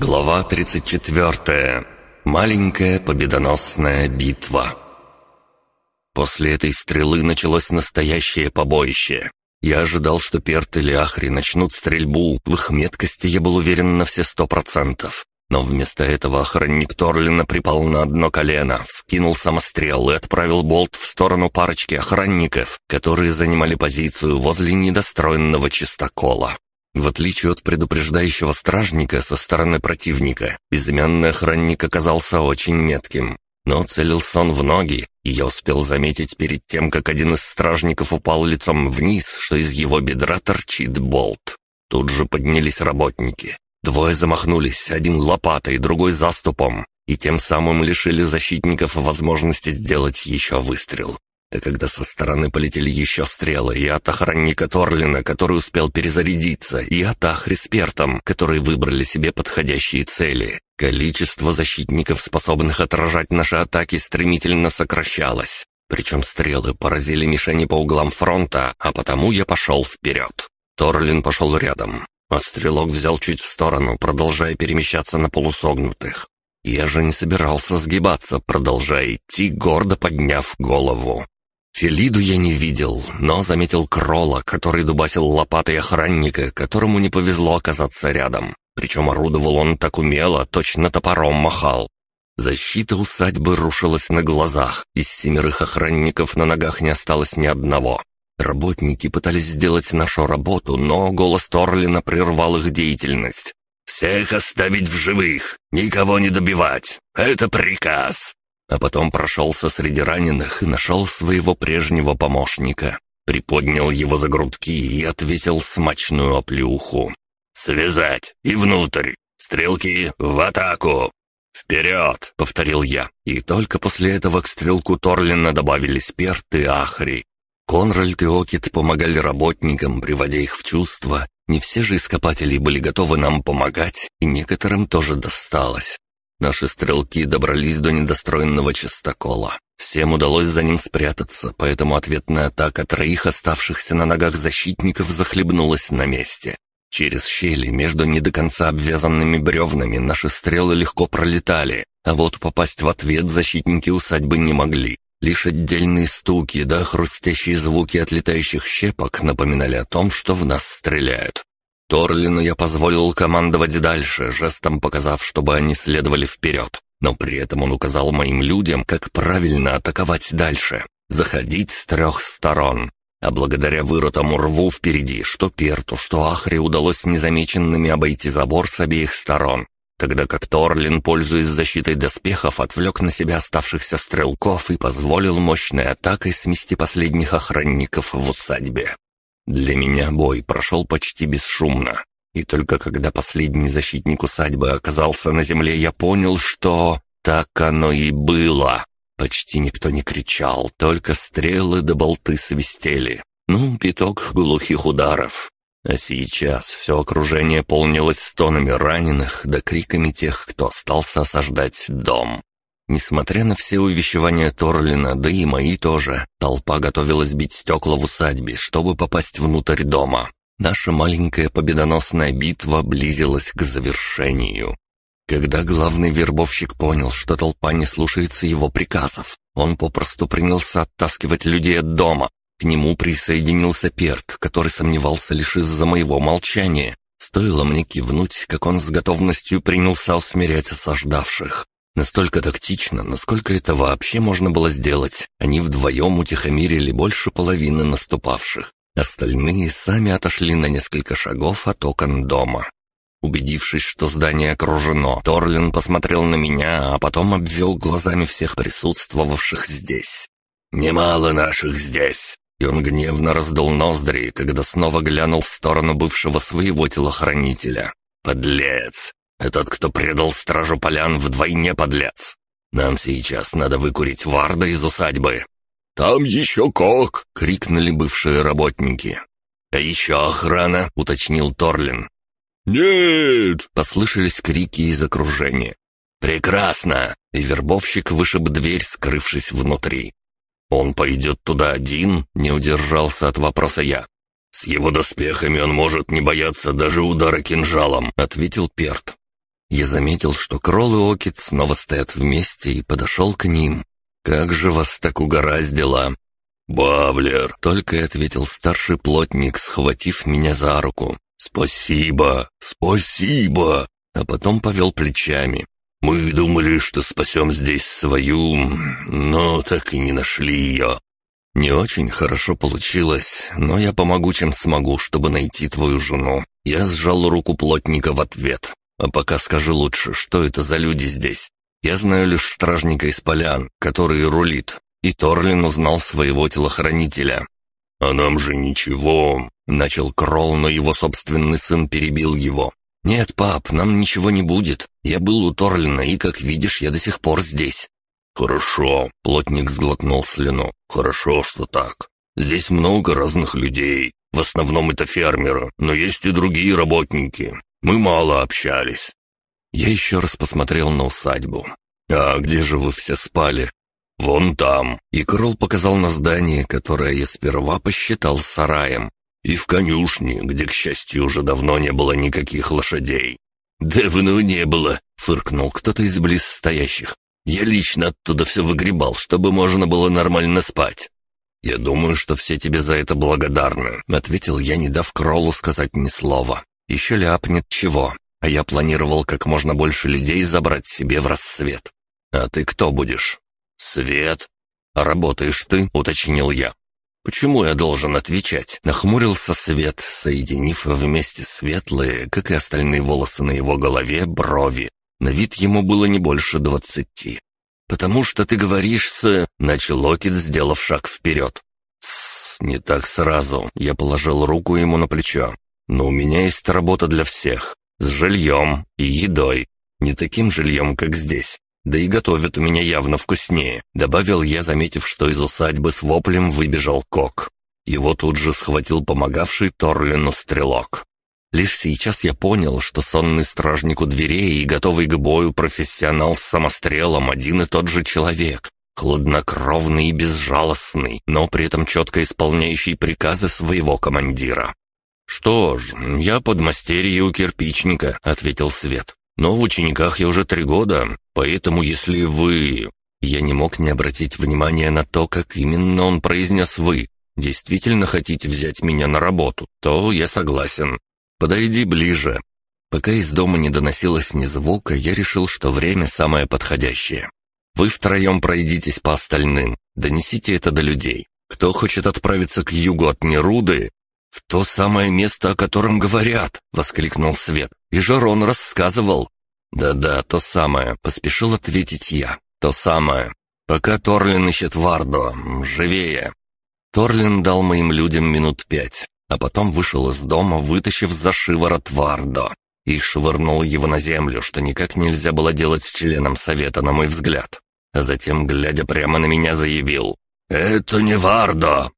Глава 34. Маленькая победоносная битва. После этой стрелы началось настоящее побоище. Я ожидал, что Перт или Ахри начнут стрельбу, в их меткости я был уверен на все сто процентов. Но вместо этого охранник Торлина припал на одно колено, вскинул самострел и отправил болт в сторону парочки охранников, которые занимали позицию возле недостроенного чистокола. В отличие от предупреждающего стражника со стороны противника, безымянный охранник оказался очень метким. Но целился он в ноги, и я успел заметить перед тем, как один из стражников упал лицом вниз, что из его бедра торчит болт. Тут же поднялись работники. Двое замахнулись, один лопатой, другой заступом, и тем самым лишили защитников возможности сделать еще выстрел. А когда со стороны полетели еще стрелы, и от охранника Торлина, который успел перезарядиться, и от Ахри с Пертом, которые выбрали себе подходящие цели, количество защитников, способных отражать наши атаки, стремительно сокращалось. Причем стрелы поразили мишени по углам фронта, а потому я пошел вперед. Торлин пошел рядом, а стрелок взял чуть в сторону, продолжая перемещаться на полусогнутых. Я же не собирался сгибаться, продолжая идти, гордо подняв голову. Фелиду я не видел, но заметил Крола, который дубасил лопатой охранника, которому не повезло оказаться рядом. Причем орудовал он так умело, точно топором махал. Защита усадьбы рушилась на глазах, из семерых охранников на ногах не осталось ни одного. Работники пытались сделать нашу работу, но голос Торлина прервал их деятельность. «Всех оставить в живых, никого не добивать. Это приказ!» А потом прошелся среди раненых и нашел своего прежнего помощника. Приподнял его за грудки и отвесил смачную оплюху. «Связать и внутрь! Стрелки в атаку!» «Вперед!» — повторил я. И только после этого к стрелку Торлина добавились Перт и Ахри. Конральд и Окит помогали работникам, приводя их в чувство. Не все же ископатели были готовы нам помогать, и некоторым тоже досталось. Наши стрелки добрались до недостроенного частокола. Всем удалось за ним спрятаться, поэтому ответная атака троих оставшихся на ногах защитников захлебнулась на месте. Через щели между не до конца обвязанными бревнами наши стрелы легко пролетали, а вот попасть в ответ защитники усадьбы не могли. Лишь отдельные стуки да хрустящие звуки отлетающих щепок напоминали о том, что в нас стреляют. Торлину я позволил командовать дальше, жестом показав, чтобы они следовали вперед. Но при этом он указал моим людям, как правильно атаковать дальше. Заходить с трех сторон. А благодаря вырутому рву впереди, что Перту, что Ахре удалось незамеченными обойти забор с обеих сторон тогда как Торлин, пользуясь защитой доспехов, отвлек на себя оставшихся стрелков и позволил мощной атакой смести последних охранников в усадьбе. Для меня бой прошел почти бесшумно, и только когда последний защитник усадьбы оказался на земле, я понял, что так оно и было. Почти никто не кричал, только стрелы да болты свистели. Ну, пяток глухих ударов. А сейчас все окружение полнилось стонами раненых да криками тех, кто остался осаждать дом. Несмотря на все увещевания Торлина, да и мои тоже, толпа готовилась бить стекла в усадьбе, чтобы попасть внутрь дома. Наша маленькая победоносная битва близилась к завершению. Когда главный вербовщик понял, что толпа не слушается его приказов, он попросту принялся оттаскивать людей от дома, к нему присоединился Перт, который сомневался лишь из-за моего молчания. Стоило мне кивнуть, как он с готовностью принялся усмирять осаждавших. Настолько тактично, насколько это вообще можно было сделать. Они вдвоем утихомирили больше половины наступавших. Остальные сами отошли на несколько шагов от окон дома. Убедившись, что здание окружено, Торлин посмотрел на меня, а потом обвел глазами всех присутствовавших здесь. «Немало наших здесь. И он гневно раздул ноздри, когда снова глянул в сторону бывшего своего телохранителя. «Подлец! Этот, кто предал стражу полян, вдвойне подлец! Нам сейчас надо выкурить Варда из усадьбы!» «Там еще кок!» — крикнули бывшие работники. «А еще охрана!» — уточнил Торлин. «Нет!» — послышались крики из окружения. «Прекрасно!» — и вербовщик вышиб дверь, скрывшись внутри. «Он пойдет туда один?» — не удержался от вопроса я. «С его доспехами он может не бояться даже удара кинжалом», — ответил Перт. Я заметил, что Кролл и Окит снова стоят вместе и подошел к ним. «Как же вас так угораздило!» «Бавлер!» — только и ответил старший плотник, схватив меня за руку. «Спасибо! Спасибо!» А потом повел плечами. «Мы думали, что спасем здесь свою, но так и не нашли ее. Не очень хорошо получилось, но я помогу, чем смогу, чтобы найти твою жену. Я сжал руку плотника в ответ. А пока скажи лучше, что это за люди здесь? Я знаю лишь стражника из полян, который рулит. И Торлин узнал своего телохранителя. «А нам же ничего», — начал Кролл, но его собственный сын перебил его. «Нет, пап, нам ничего не будет. Я был у Торлина, и, как видишь, я до сих пор здесь. «Хорошо», — плотник сглотнул слюну. «Хорошо, что так. Здесь много разных людей. В основном это фермеры, но есть и другие работники. Мы мало общались». Я еще раз посмотрел на усадьбу. «А где же вы все спали?» «Вон там». И Кролл показал на здание, которое я сперва посчитал сараем. И в конюшне, где, к счастью, уже давно не было никаких лошадей. «Давно не было», — фыркнул кто-то из близ стоящих. Я лично оттуда все выгребал, чтобы можно было нормально спать». «Я думаю, что все тебе за это благодарны», — ответил я, не дав Кроллу сказать ни слова. «Еще ляпнет чего, а я планировал как можно больше людей забрать себе в рассвет. А ты кто будешь?» «Свет». «А работаешь ты?» — уточнил я. «Почему я должен отвечать?» Нахмурился Свет, соединив вместе светлые, как и остальные волосы на его голове, брови. На вид ему было не больше двадцати. «Потому что ты говоришь с...» — начал Локит, сделав шаг вперед. «Тссс, не так сразу». Я положил руку ему на плечо. «Но у меня есть работа для всех. С жильем и едой. Не таким жильем, как здесь. Да и готовят у меня явно вкуснее», — добавил я, заметив, что из усадьбы с воплем выбежал Кок. Его тут же схватил помогавший Торлину стрелок. Лишь сейчас я понял, что сонный стражник у дверей и готовый к бою профессионал с самострелом один и тот же человек. Хладнокровный и безжалостный, но при этом четко исполняющий приказы своего командира. «Что ж, я подмастерье у кирпичника», — ответил Свет. «Но в учениках я уже три года, поэтому если вы...» Я не мог не обратить внимания на то, как именно он произнес «вы». «Действительно хотите взять меня на работу, то я согласен. «Подойди ближе». Пока из дома не доносилось ни звука, я решил, что время самое подходящее. Вы втроем пройдитесь по остальным, донесите это до людей. Кто хочет отправиться к югу от Неруды, «В то самое место, о котором говорят!» — воскликнул Свет. «И Жарон рассказывал». «Да-да, то самое», — поспешил ответить я. «То самое. Пока Торлин ищет Вардо. Живее». Торлин дал моим людям минут пять а потом вышел из дома, вытащив за шиворот Вардо, и швырнул его на землю, что никак нельзя было делать с членом совета, на мой взгляд. А затем, глядя прямо на меня, заявил «Это не Вардо!